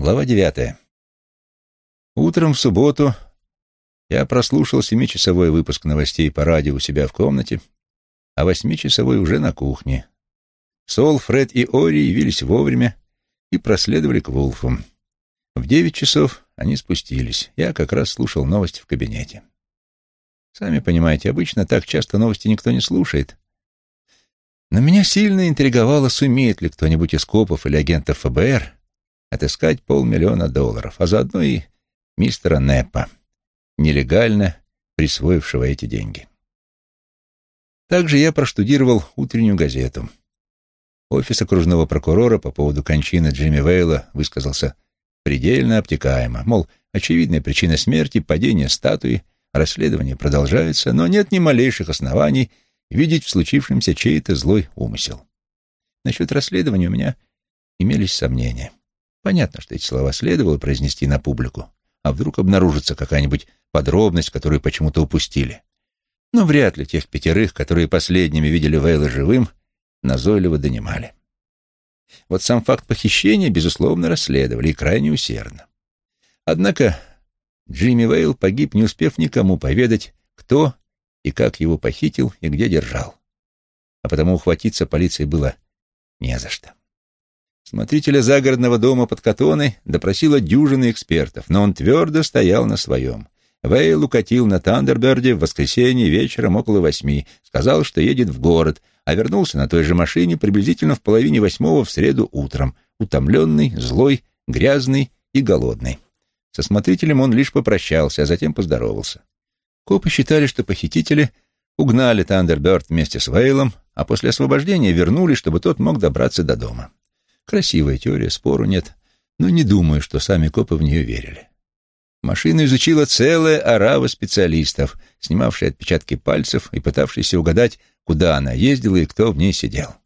Глава девятая. Утром в субботу я прослушал семичасовой выпуск новостей по радио у себя в комнате, а восьмичасовой уже на кухне. Сол, Фред и Ори явились вовремя и проследовали к Вулфу. В девять часов они спустились. Я как раз слушал новости в кабинете. Сами понимаете, обычно так часто новости никто не слушает. Но меня сильно интриговало, сумеет ли кто-нибудь из копов или агентов ФБР отыскать полмиллиона долларов, а заодно и мистера Неппа, нелегально присвоившего эти деньги. Также я проштудировал утреннюю газету. Офис окружного прокурора по поводу кончины Джимми Вейла высказался предельно обтекаемо, мол, очевидная причина смерти — падение статуи, расследование продолжается, но нет ни малейших оснований видеть в случившемся чей-то злой умысел. Насчет расследования у меня имелись сомнения. Понятно, что эти слова следовало произнести на публику, а вдруг обнаружится какая-нибудь подробность, которую почему-то упустили. Но вряд ли тех пятерых, которые последними видели Вейла живым, назойливо донимали. Вот сам факт похищения, безусловно, расследовали и крайне усердно. Однако Джимми Вейл погиб, не успев никому поведать, кто и как его похитил и где держал. А потому ухватиться полиции было не за что. Смотрителя загородного дома под Катоной допросила дюжины экспертов, но он твердо стоял на своем. Вейл укатил на Тандерберде в воскресенье вечером около восьми, сказал, что едет в город, а вернулся на той же машине приблизительно в половине восьмого в среду утром, утомленный, злой, грязный и голодный. Со смотрителем он лишь попрощался, а затем поздоровался. Копы считали, что похитители угнали Тандерберд вместе с Вейлом, а после освобождения вернули, чтобы тот мог добраться до дома. Красивая теория, спору нет, но не думаю, что сами копы в нее верили. Машину изучила целая орава специалистов, снимавшие отпечатки пальцев и пытавшиеся угадать, куда она ездила и кто в ней сидел.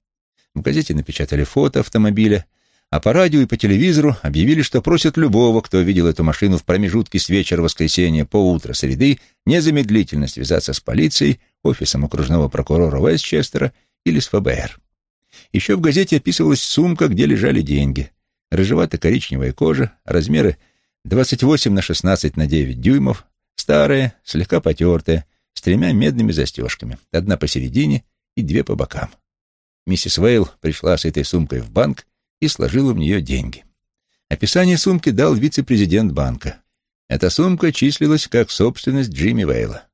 В газете напечатали фото автомобиля, а по радио и по телевизору объявили, что просят любого, кто видел эту машину в промежутке с вечера воскресенья по утро среды, незамедлительно связаться с полицией, офисом окружного прокурора Вестчестера или с ФБР. Еще в газете описывалась сумка, где лежали деньги. Рыжевато-коричневая кожа, размеры 28 на 16 на 9 дюймов, старая, слегка потертая, с тремя медными застежками, одна посередине и две по бокам. Миссис Вейл пришла с этой сумкой в банк и сложила в нее деньги. Описание сумки дал вице-президент банка. Эта сумка числилась как собственность Джимми Вейла.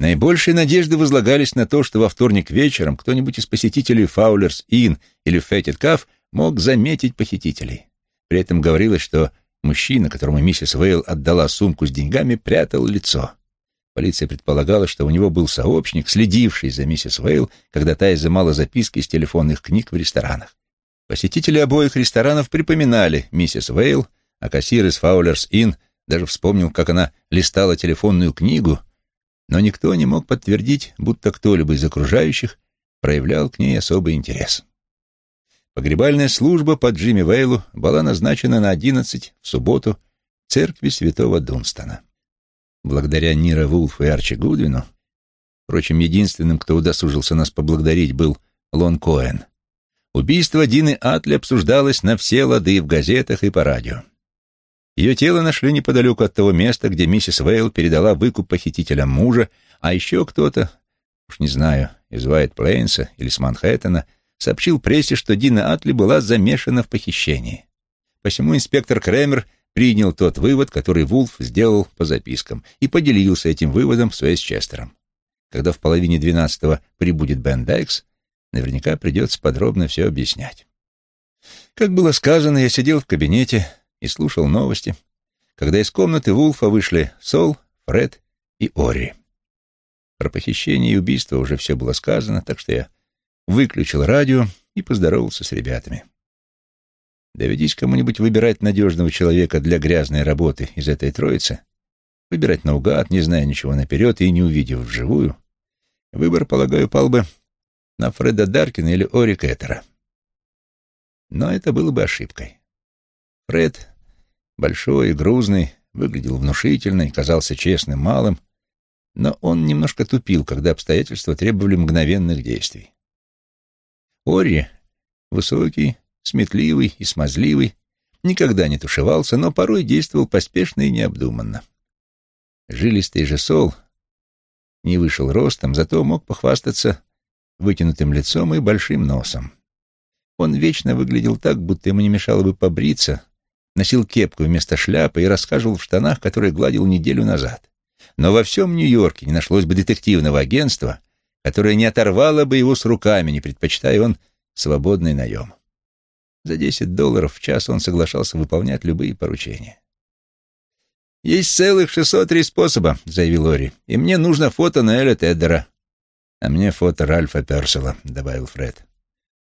Наибольшие надежды возлагались на то, что во вторник вечером кто-нибудь из посетителей Фаулерс Inn или Феттед Каф мог заметить похитителей. При этом говорилось, что мужчина, которому миссис Вейл отдала сумку с деньгами, прятал лицо. Полиция предполагала, что у него был сообщник, следивший за миссис Вейл, когда та изымала записки из телефонных книг в ресторанах. Посетители обоих ресторанов припоминали миссис Вейл, а кассир из Фаулерс Inn даже вспомнил, как она листала телефонную книгу, но никто не мог подтвердить, будто кто-либо из окружающих проявлял к ней особый интерес. Погребальная служба по Джимми Вейлу была назначена на одиннадцать в субботу в церкви святого Дунстона. Благодаря Нира Вулфу и Арчи Гудвину, впрочем, единственным, кто удосужился нас поблагодарить, был Лон Коэн, убийство Дины Атли обсуждалось на все лады в газетах и по радио. Ее тело нашли неподалеку от того места, где миссис Вейл передала выкуп похитителям мужа, а еще кто-то, уж не знаю, из Уайт Плейнса или с Манхэттена, сообщил прессе, что Дина Атли была замешана в похищении. Посему инспектор Кремер принял тот вывод, который Вулф сделал по запискам, и поделился этим выводом с Уэстчестером. Когда в половине двенадцатого прибудет Бен Дайкс, наверняка придется подробно все объяснять. Как было сказано, я сидел в кабинете, и слушал новости, когда из комнаты Вулфа вышли Сол, Фред и Ори. Про похищение и убийство уже все было сказано, так что я выключил радио и поздоровался с ребятами. Доведись кому-нибудь выбирать надежного человека для грязной работы из этой троицы, выбирать наугад, не зная ничего наперед и не увидев вживую, выбор, полагаю, пал бы на Фреда Даркина или Ори Кеттера. Но это было бы ошибкой. Фред, большой и грузный, выглядел внушительно и казался честным малым, но он немножко тупил, когда обстоятельства требовали мгновенных действий. Ори, высокий, сметливый и смазливый, никогда не тушевался, но порой действовал поспешно и необдуманно. Жилистый же Сол не вышел ростом, зато мог похвастаться вытянутым лицом и большим носом. Он вечно выглядел так, будто ему не мешало бы побриться, носил кепку вместо шляпы и рассказывал в штанах, которые гладил неделю назад. Но во всем Нью-Йорке не нашлось бы детективного агентства, которое не оторвало бы его с руками, не предпочитая он свободный наем. За десять долларов в час он соглашался выполнять любые поручения. «Есть целых шестьсот три способа», — заявил Ори, — «и мне нужно фото Ноэля Теддера». «А мне фото Ральфа Персела», — добавил Фред.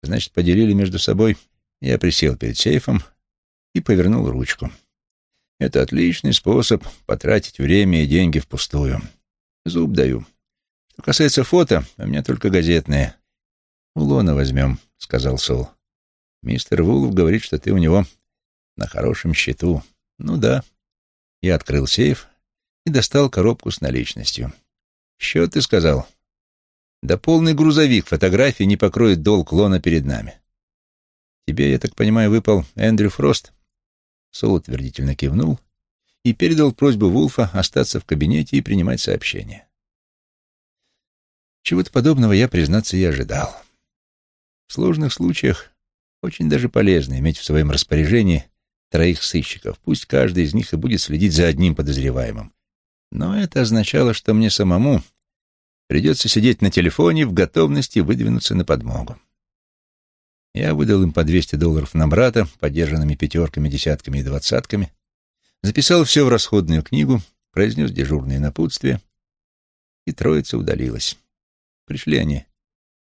«Значит, поделили между собой». Я присел перед сейфом и повернул ручку. Это отличный способ потратить время и деньги впустую. Зуб даю. Что касается фото, у меня только газетные. «Улона возьмем», — сказал Сол. «Мистер Вулов говорит, что ты у него на хорошем счету». «Ну да». Я открыл сейф и достал коробку с наличностью. «Счет, ты сказал?» «Да полный грузовик фотографий не покроет долг Лона перед нами». «Тебе, я так понимаю, выпал Эндрю Фрост?» Сол утвердительно кивнул и передал просьбу Вулфа остаться в кабинете и принимать сообщения. Чего-то подобного я, признаться, и ожидал. В сложных случаях очень даже полезно иметь в своем распоряжении троих сыщиков, пусть каждый из них и будет следить за одним подозреваемым. Но это означало, что мне самому придется сидеть на телефоне в готовности выдвинуться на подмогу. Я выдал им по 200 долларов на брата, поддержанными пятерками, десятками и двадцатками, записал все в расходную книгу, произнес дежурные напутствия, и троица удалилась. Пришли они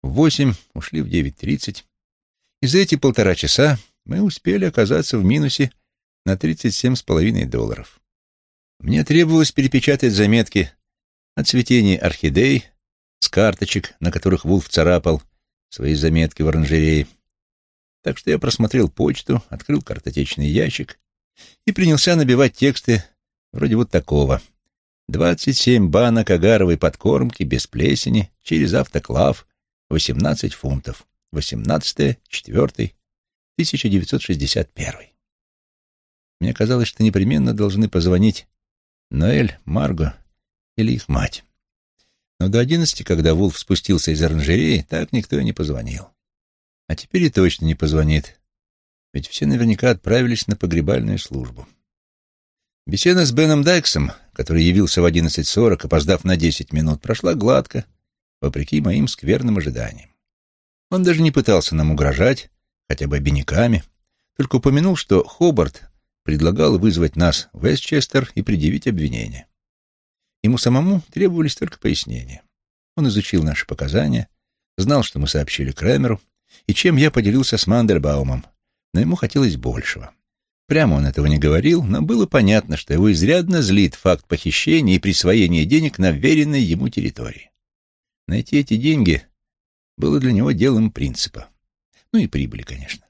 в восемь, ушли в девять тридцать, и за эти полтора часа мы успели оказаться в минусе на тридцать семь с половиной долларов. Мне требовалось перепечатать заметки о цветении орхидей с карточек, на которых Вулф царапал свои заметки в оранжерее. Так что я просмотрел почту, открыл картотечный ящик и принялся набивать тексты вроде вот такого — Двадцать семь банок агаровой подкормки без плесени через автоклав, восемнадцать фунтов. Восемнадцатое, четвертый, 1961. Мне казалось, что непременно должны позвонить Ноэль, Марго или их мать. Но до одиннадцати, когда Вулф спустился из оранжереи, так никто и не позвонил. А теперь и точно не позвонит, ведь все наверняка отправились на погребальную службу. Беседа с Беном Дайксом, который явился в 11.40, опоздав на 10 минут, прошла гладко, вопреки моим скверным ожиданиям. Он даже не пытался нам угрожать, хотя бы обиняками, только упомянул, что Хобарт предлагал вызвать нас в Вестчестер и предъявить обвинение. Ему самому требовались только пояснения. Он изучил наши показания, знал, что мы сообщили Крэмеру, и чем я поделился с Мандербаумом, но ему хотелось большего. Прямо он этого не говорил, но было понятно, что его изрядно злит факт похищения и присвоения денег на веренной ему территории. Найти эти деньги было для него делом принципа. Ну и прибыли, конечно.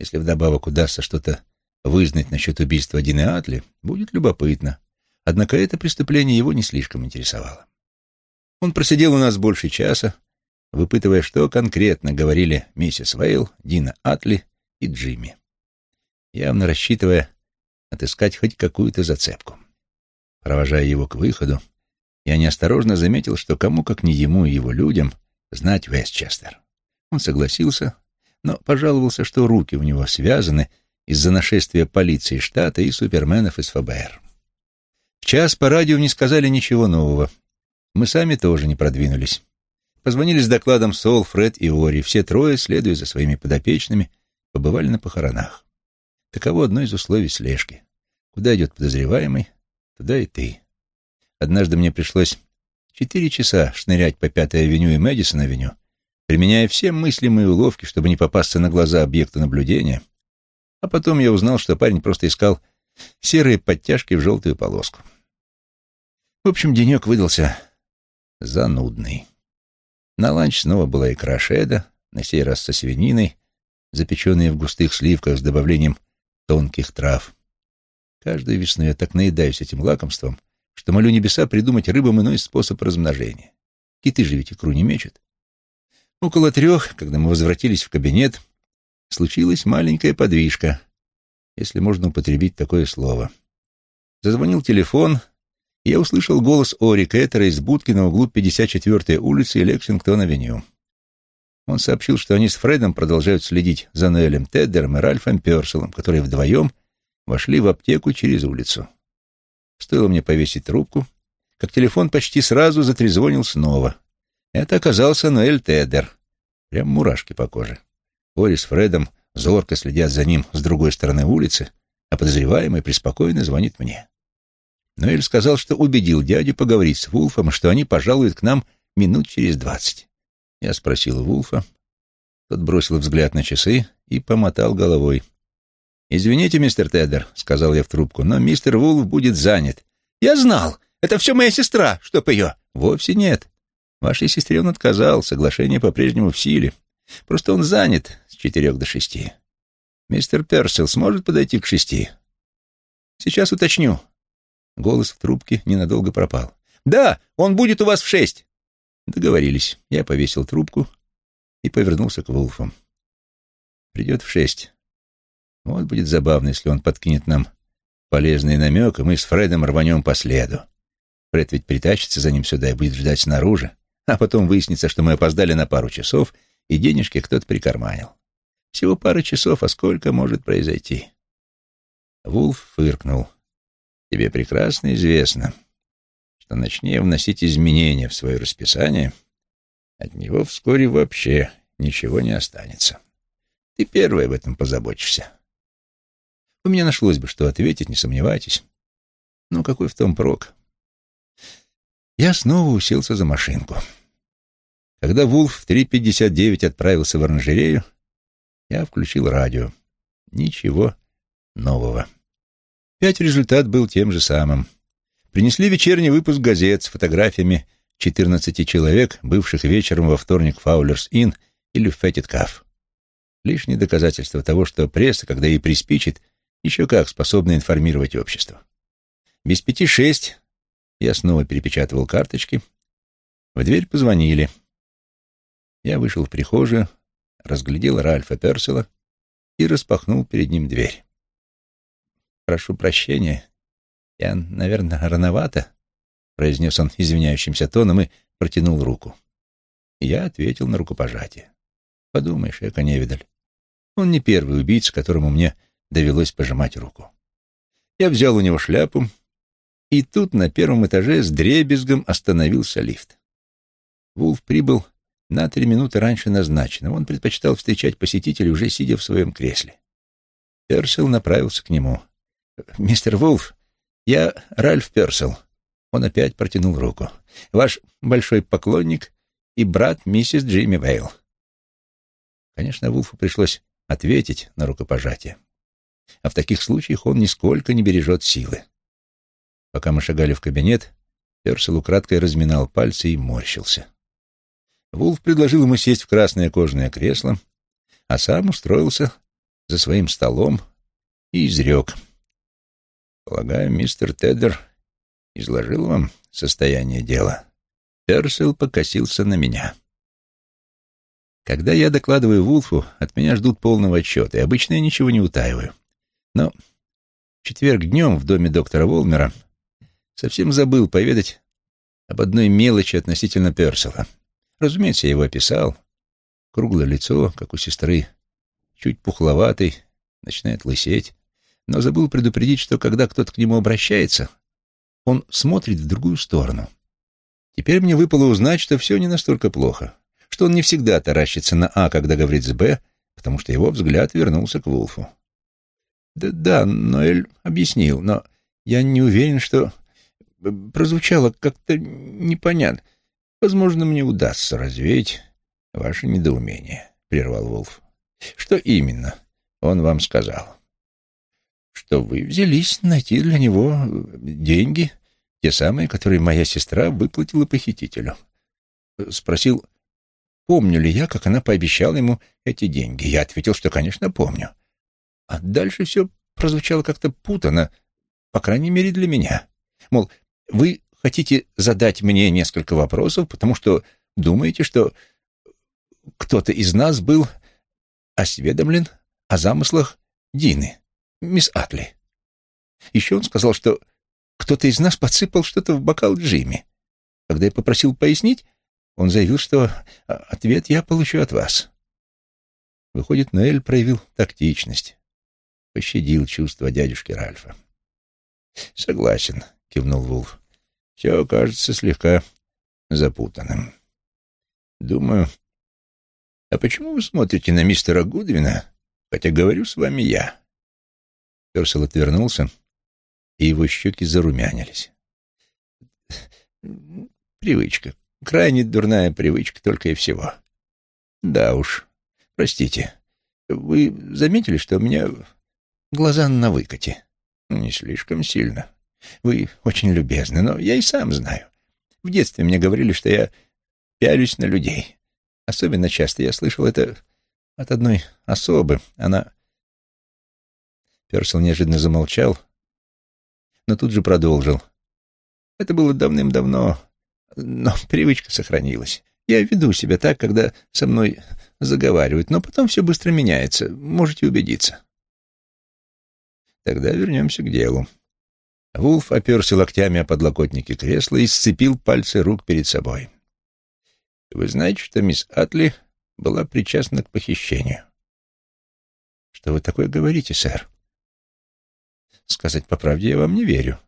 Если вдобавок удастся что-то вызнать насчет убийства Дины Атли, будет любопытно. Однако это преступление его не слишком интересовало. Он просидел у нас больше часа, выпытывая, что конкретно говорили миссис Вейл, Дина Атли и Джимми явно рассчитывая отыскать хоть какую-то зацепку. Провожая его к выходу, я неосторожно заметил, что кому, как не ему и его людям, знать Вестчестер. Он согласился, но пожаловался, что руки у него связаны из-за нашествия полиции штата и суперменов из ФБР. В час по радио не сказали ничего нового. Мы сами тоже не продвинулись. Позвонили с докладом Сол, Фред и Ори. Все трое, следуя за своими подопечными, побывали на похоронах. Таково одно из условий слежки. Куда идет подозреваемый, туда и ты. Однажды мне пришлось четыре часа шнырять по Пятой авеню и Мэдисон-авеню, применяя все мыслимые уловки, чтобы не попасться на глаза объекта наблюдения. А потом я узнал, что парень просто искал серые подтяжки в желтую полоску. В общем, денек выдался занудный. На ланч снова была икра шеда, на сей раз со свининой, запеченные в густых сливках с добавлением тонких трав. Каждую весну я так наедаюсь этим лакомством, что молю небеса придумать рыбам иной способ размножения. Киты же ведь икру не мечут. Около трех, когда мы возвратились в кабинет, случилась маленькая подвижка. если можно употребить такое слово. Зазвонил телефон, я услышал голос Ори Кеттера из будки на углу 54-й улицы и Лексингтон-авеню. Он сообщил, что они с Фредом продолжают следить за Ноэлем Теддером и Ральфом Перселом, которые вдвоем вошли в аптеку через улицу. Стоило мне повесить трубку, как телефон почти сразу затрезвонил снова. Это оказался Ноэль Теддер. Прям мурашки по коже. Ори с Фредом зорко следят за ним с другой стороны улицы, а подозреваемый преспокойно звонит мне. Ноэль сказал, что убедил дядю поговорить с Вулфом, что они пожалуют к нам минут через двадцать. Я спросил Вулфа. Тот бросил взгляд на часы и помотал головой. «Извините, мистер Теддер», — сказал я в трубку, — «но мистер Вулф будет занят». «Я знал! Это все моя сестра, чтоб ее...» «Вовсе нет. Вашей сестре он отказал, соглашение по-прежнему в силе. Просто он занят с четырех до шести. Мистер Персел сможет подойти к шести?» «Сейчас уточню». Голос в трубке ненадолго пропал. «Да, он будет у вас в шесть». Договорились. Я повесил трубку и повернулся к Вулфу. «Придет в шесть. Вот будет забавно, если он подкинет нам полезный намек, и мы с Фредом рванем по следу. Фред ведь притащится за ним сюда и будет ждать снаружи, а потом выяснится, что мы опоздали на пару часов, и денежки кто-то прикарманил. Всего пара часов, а сколько может произойти?» Вулф фыркнул. «Тебе прекрасно известно, что начни вносить изменения в свое расписание, от него вскоре вообще ничего не останется. Ты первый об этом позаботишься. У меня нашлось бы, что ответить, не сомневайтесь. Ну, какой в том прок? Я снова уселся за машинку. Когда Вулф в 3.59 отправился в оранжерею, я включил радио. Ничего нового. Пять результат был тем же самым принесли вечерний выпуск газет с фотографиями 14 человек, бывших вечером во вторник в Фаулерс Inn или в Феттит Каф. Лишнее доказательство того, что пресса, когда ей приспичит, еще как способна информировать общество. Без пяти шесть я снова перепечатывал карточки. В дверь позвонили. Я вышел в прихожую, разглядел Ральфа Персела и распахнул перед ним дверь. «Прошу прощения», «Я, наверное, рановато», — произнес он извиняющимся тоном и протянул руку. Я ответил на рукопожатие. «Подумаешь, эко невидаль. Он не первый убийца, которому мне довелось пожимать руку. Я взял у него шляпу, и тут на первом этаже с дребезгом остановился лифт. Вулф прибыл на три минуты раньше назначенного. Он предпочитал встречать посетителей, уже сидя в своем кресле. Персел направился к нему. «Мистер Вулф, «Я Ральф Персел». Он опять протянул руку. «Ваш большой поклонник и брат миссис Джимми Вейл». Конечно, Вулфу пришлось ответить на рукопожатие. А в таких случаях он нисколько не бережет силы. Пока мы шагали в кабинет, Персел украдкой разминал пальцы и морщился. Вулф предложил ему сесть в красное кожаное кресло, а сам устроился за своим столом и изрек — Полагаю, мистер Теддер изложил вам состояние дела. Персел покосился на меня. Когда я докладываю Вулфу, от меня ждут полного отчета, и обычно я ничего не утаиваю. Но в четверг днем в доме доктора Волмера совсем забыл поведать об одной мелочи относительно Персела. Разумеется, я его описал. Круглое лицо, как у сестры, чуть пухловатый, начинает лысеть но забыл предупредить, что когда кто-то к нему обращается, он смотрит в другую сторону. Теперь мне выпало узнать, что все не настолько плохо, что он не всегда таращится на А, когда говорит с Б, потому что его взгляд вернулся к Вулфу. Да, да, Ноэль объяснил, но я не уверен, что прозвучало как-то непонятно. Возможно, мне удастся развеять ваше недоумение, — прервал Вулф. Что именно он вам сказал? Что вы взялись найти для него деньги, те самые, которые моя сестра выплатила похитителю. Спросил, помню ли я, как она пообещала ему эти деньги. Я ответил, что, конечно, помню. А дальше все прозвучало как-то путано, по крайней мере, для меня. Мол, вы хотите задать мне несколько вопросов, потому что думаете, что кто-то из нас был осведомлен о замыслах Дины. Мисс Атли. Еще он сказал, что кто-то из нас подсыпал что-то в бокал Джимми. Когда я попросил пояснить, он заявил, что а, ответ я получу от вас. Выходит, Ноэль проявил тактичность, пощадил чувства дядюшки Ральфа. «Согласен», — кивнул Вулф. «Все кажется слегка запутанным. Думаю, а почему вы смотрите на мистера Гудвина, хотя говорю с вами я?» Персел отвернулся, и его щеки зарумянились. «Привычка. Крайне дурная привычка только и всего. Да уж. Простите. Вы заметили, что у меня глаза на выкате?» «Не слишком сильно. Вы очень любезны, но я и сам знаю. В детстве мне говорили, что я пялюсь на людей. Особенно часто я слышал это от одной особы. Она Персел неожиданно замолчал, но тут же продолжил. Это было давным-давно, но привычка сохранилась. Я веду себя так, когда со мной заговаривают, но потом все быстро меняется, можете убедиться. Тогда вернемся к делу. Вулф оперся локтями о подлокотники кресла и сцепил пальцы рук перед собой. Вы знаете, что мисс Атли была причастна к похищению? Что вы такое говорите, сэр? Сказать по правде, я вам не верю.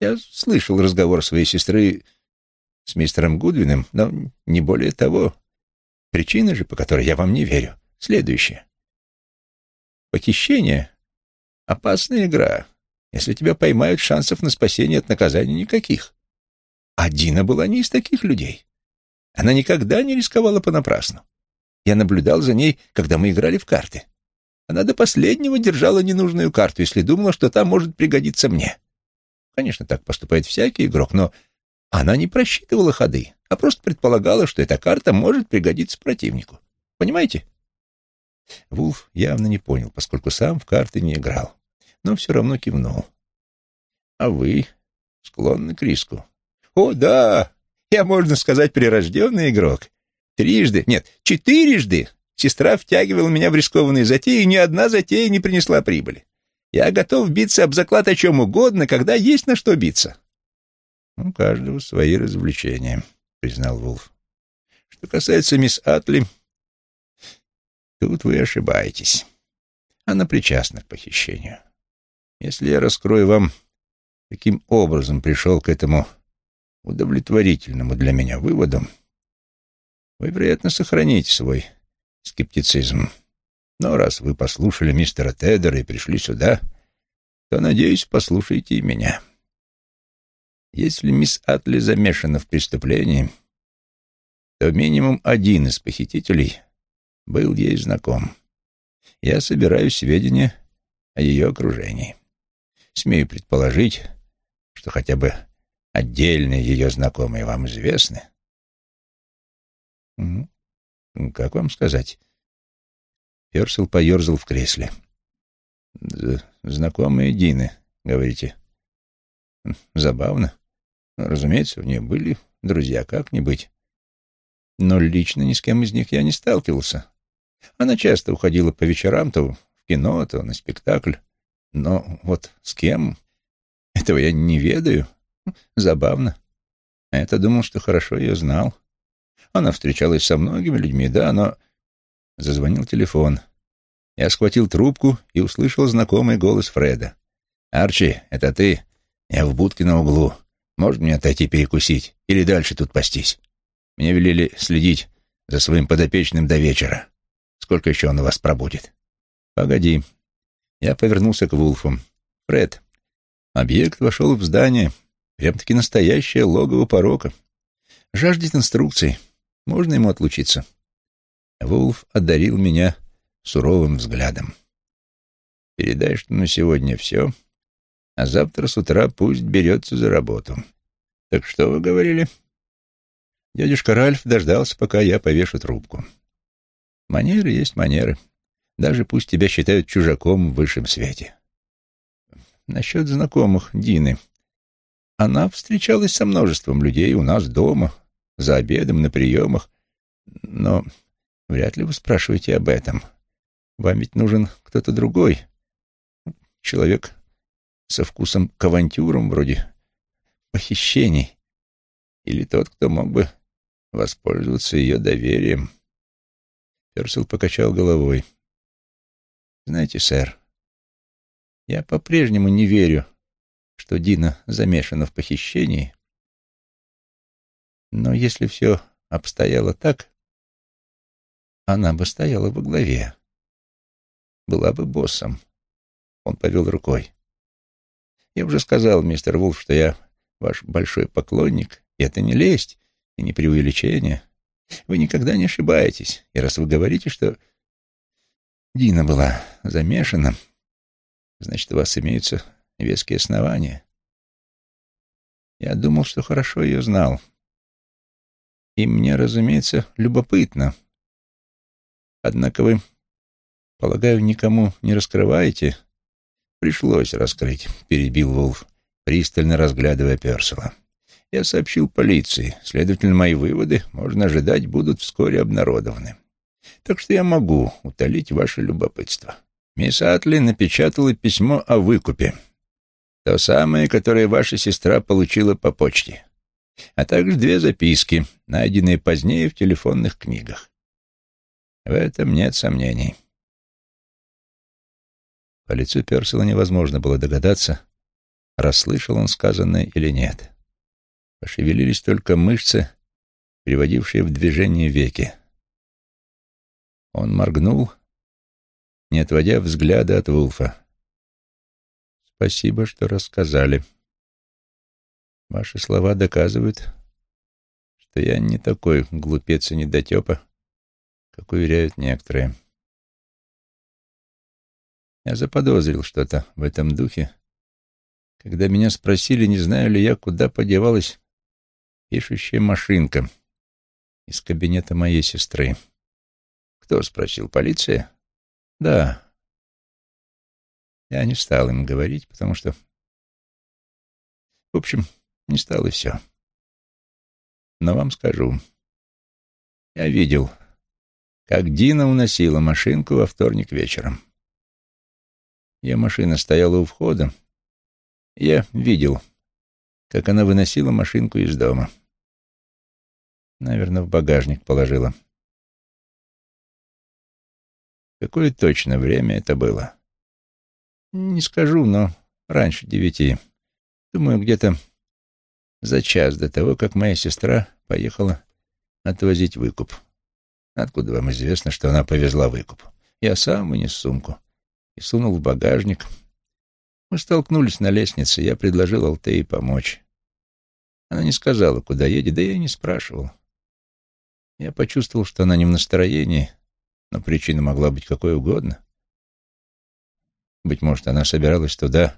Я слышал разговор своей сестры с мистером Гудвином, но не более того. Причина же, по которой я вам не верю, следующая. Похищение — опасная игра. Если тебя поймают, шансов на спасение от наказания никаких. А Дина была не из таких людей. Она никогда не рисковала понапрасну. Я наблюдал за ней, когда мы играли в карты. Она до последнего держала ненужную карту, если думала, что та может пригодиться мне. Конечно, так поступает всякий игрок, но она не просчитывала ходы, а просто предполагала, что эта карта может пригодиться противнику. Понимаете? Вулф явно не понял, поскольку сам в карты не играл, но все равно кивнул. А вы склонны к риску? О, да! Я, можно сказать, прирожденный игрок. Трижды, нет, четырежды Сестра втягивала меня в рискованные затеи, и ни одна затея не принесла прибыли. Я готов биться об заклад о чем угодно, когда есть на что биться. — У каждого свои развлечения, — признал Вулф. — Что касается мисс Атли, тут вы ошибаетесь. Она причастна к похищению. Если я раскрою вам, каким образом пришел к этому удовлетворительному для меня выводу, вы, вероятно, сохраните свой скептицизм. Но раз вы послушали мистера Теддера и пришли сюда, то, надеюсь, послушайте и меня. Если мисс Атли замешана в преступлении, то минимум один из похитителей был ей знаком. Я собираю сведения о ее окружении. Смею предположить, что хотя бы отдельные ее знакомые вам известны. Как вам сказать? Персел поерзал в кресле. Знакомые Дины, говорите. Забавно. Разумеется, у нее были друзья, как не быть. Но лично ни с кем из них я не сталкивался. Она часто уходила по вечерам то в кино, то на спектакль. Но вот с кем? Этого я не ведаю. Забавно. А я-то думал, что хорошо ее знал. Она встречалась со многими людьми, да, но... Зазвонил телефон. Я схватил трубку и услышал знакомый голос Фреда. «Арчи, это ты? Я в будке на углу. Может мне отойти перекусить? Или дальше тут пастись? Мне велели следить за своим подопечным до вечера. Сколько еще он у вас пробудет?» «Погоди». Я повернулся к Вулфу. «Фред, объект вошел в здание. Прям-таки настоящее логово порока. Жаждет инструкций. Можно ему отлучиться?» Вулф одарил меня суровым взглядом. «Передай, что на сегодня все, а завтра с утра пусть берется за работу. Так что вы говорили?» Дядюшка Ральф дождался, пока я повешу трубку. «Манеры есть манеры. Даже пусть тебя считают чужаком в высшем свете». Насчет знакомых Дины. Она встречалась со множеством людей у нас дома, за обедом, на приемах. Но вряд ли вы спрашиваете об этом. Вам ведь нужен кто-то другой. человек со вкусом к авантюрам, вроде похищений, или тот, кто мог бы воспользоваться ее доверием. Персел покачал головой. «Знаете, сэр, я по-прежнему не верю, что Дина замешана в похищении, но если все обстояло так, она бы стояла во главе, была бы боссом. Он повел рукой. Я уже сказал, мистер Вулф, что я ваш большой поклонник, и это не лесть и не преувеличение. Вы никогда не ошибаетесь, и раз вы говорите, что Дина была замешана, значит, у вас имеются веские основания. Я думал, что хорошо ее знал. И мне, разумеется, любопытно. Однако вы, полагаю, никому не раскрываете? Пришлось раскрыть, перебил Волф, пристально разглядывая Персела. Я сообщил полиции, следовательно, мои выводы, можно ожидать, будут вскоре обнародованы. Так что я могу утолить ваше любопытство. Мисс Атли напечатала письмо о выкупе. То самое, которое ваша сестра получила по почте. А также две записки, найденные позднее в телефонных книгах. В этом нет сомнений. По лицу Персела невозможно было догадаться, расслышал он сказанное или нет. Пошевелились только мышцы, приводившие в движение веки. Он моргнул, не отводя взгляда от Вулфа. «Спасибо, что рассказали. Ваши слова доказывают, что я не такой глупец и недотепа, как уверяют некоторые. Я заподозрил что-то в этом духе, когда меня спросили, не знаю ли я, куда подевалась пишущая машинка из кабинета моей сестры. Кто спросил? Полиция? Да. Я не стал им говорить, потому что... В общем, не стал и все. Но вам скажу. Я видел, как Дина уносила машинку во вторник вечером. Ее машина стояла у входа. Я видел, как она выносила машинку из дома. Наверное, в багажник положила. Какое точно время это было? Не скажу, но раньше девяти. Думаю, где-то за час до того, как моя сестра поехала отвозить выкуп. Откуда вам известно, что она повезла выкуп? Я сам вынес сумку и сунул в багажник. Мы столкнулись на лестнице, я предложил Алтее помочь. Она не сказала, куда едет, да я не спрашивал. Я почувствовал, что она не в настроении, но причина могла быть какой угодно. Быть может, она собиралась туда,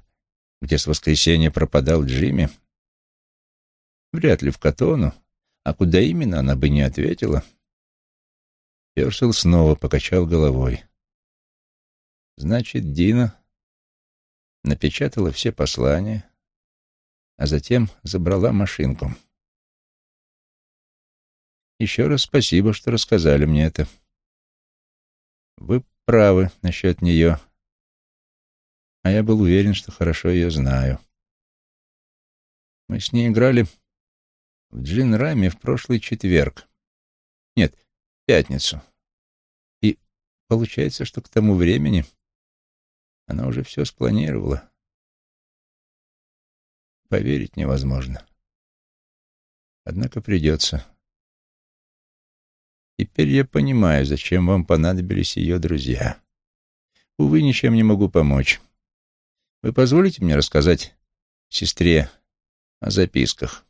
где с воскресенья пропадал Джимми. Вряд ли в Катону, а куда именно, она бы не ответила. Персел снова покачал головой. Значит, Дина напечатала все послания, а затем забрала машинку. Еще раз спасибо, что рассказали мне это. Вы правы насчет нее. А я был уверен, что хорошо ее знаю. Мы с ней играли в Джин-Раме в прошлый четверг. Нет, пятницу. И получается, что к тому времени она уже все спланировала. Поверить невозможно. Однако придется. Теперь я понимаю, зачем вам понадобились ее друзья. Увы, ничем не могу помочь. Вы позволите мне рассказать сестре о записках?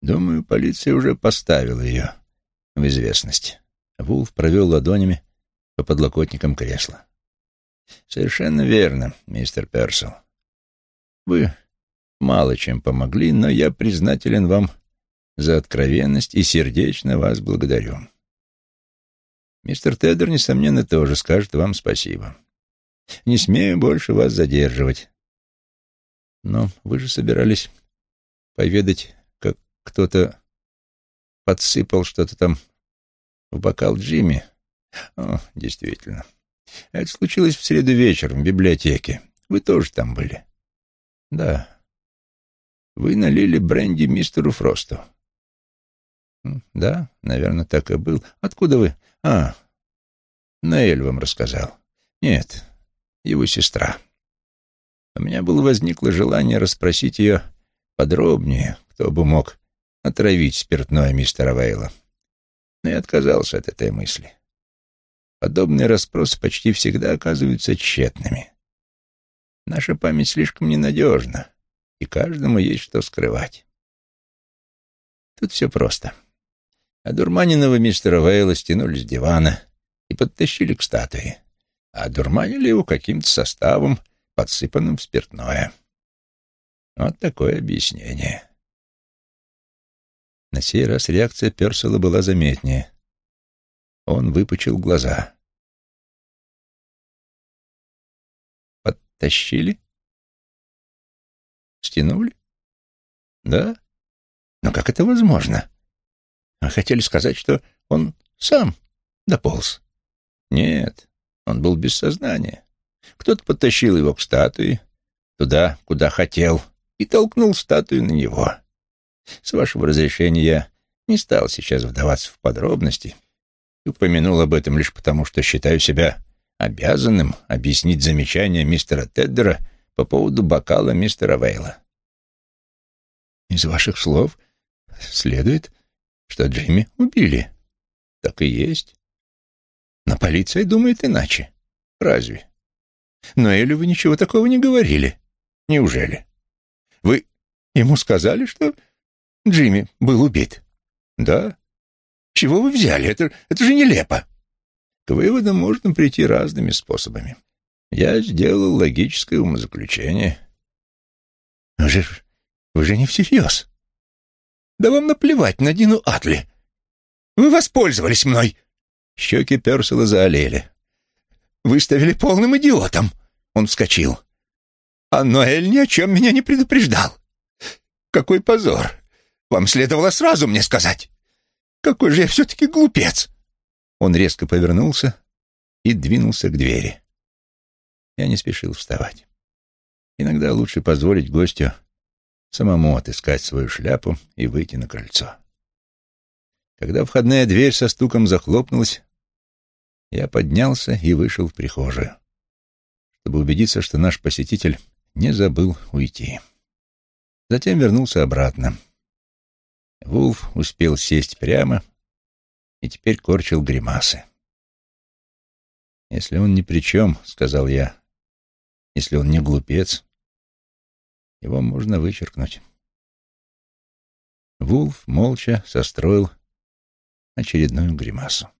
Думаю, полиция уже поставила ее в известность. Вулф провел ладонями по подлокотникам кресла. Совершенно верно, мистер Персел. Вы мало чем помогли, но я признателен вам за откровенность и сердечно вас благодарю. Мистер Теддер, несомненно, тоже скажет вам спасибо. Не смею больше вас задерживать. Но вы же собирались поведать, кто-то подсыпал что-то там в бокал Джимми. О, действительно. Это случилось в среду вечером в библиотеке. Вы тоже там были?» «Да». «Вы налили бренди мистеру Фросту?» «Да, наверное, так и был. Откуда вы?» «А, Наэль вам рассказал». «Нет, его сестра». У меня было возникло желание расспросить ее подробнее, кто бы мог отравить спиртное мистера Вейла. Но я отказался от этой мысли. Подобные расспросы почти всегда оказываются тщетными. Наша память слишком ненадежна, и каждому есть что скрывать. Тут все просто. Одурманенного мистера Вейла стянули с дивана и подтащили к статуе, а одурманили его каким-то составом, подсыпанным в спиртное. Вот такое объяснение. На сей раз реакция Персела была заметнее. Он выпучил глаза. «Подтащили? Стянули? Да? Но как это возможно? А хотели сказать, что он сам дополз. Нет, он был без сознания. Кто-то подтащил его к статуе, туда, куда хотел, и толкнул статую на него. С вашего разрешения я не стал сейчас вдаваться в подробности и упомянул об этом лишь потому, что считаю себя обязанным объяснить замечание мистера Теддера по поводу бокала мистера Вейла. Из ваших слов следует, что Джимми убили. Так и есть. Но полиция думает иначе. Разве? Но Элю вы ничего такого не говорили. Неужели? Вы ему сказали, что Джимми был убит? Да. Чего вы взяли? Это, это же нелепо. К выводам можно прийти разными способами. Я сделал логическое умозаключение. Вы же, вы же не всерьез. Да вам наплевать на Дину Атли. Вы воспользовались мной. Щеки Персела заолели. Выставили полным идиотом. Он вскочил. А Ноэль ни о чем меня не предупреждал. Какой позор. Вам следовало сразу мне сказать. Какой же я все-таки глупец. Он резко повернулся и двинулся к двери. Я не спешил вставать. Иногда лучше позволить гостю самому отыскать свою шляпу и выйти на крыльцо. Когда входная дверь со стуком захлопнулась, я поднялся и вышел в прихожую, чтобы убедиться, что наш посетитель не забыл уйти. Затем вернулся обратно. Вулф успел сесть прямо и теперь корчил гримасы. «Если он ни при чем, — сказал я, — если он не глупец, его можно вычеркнуть». Вулф молча состроил очередную гримасу.